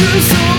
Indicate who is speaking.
Speaker 1: do so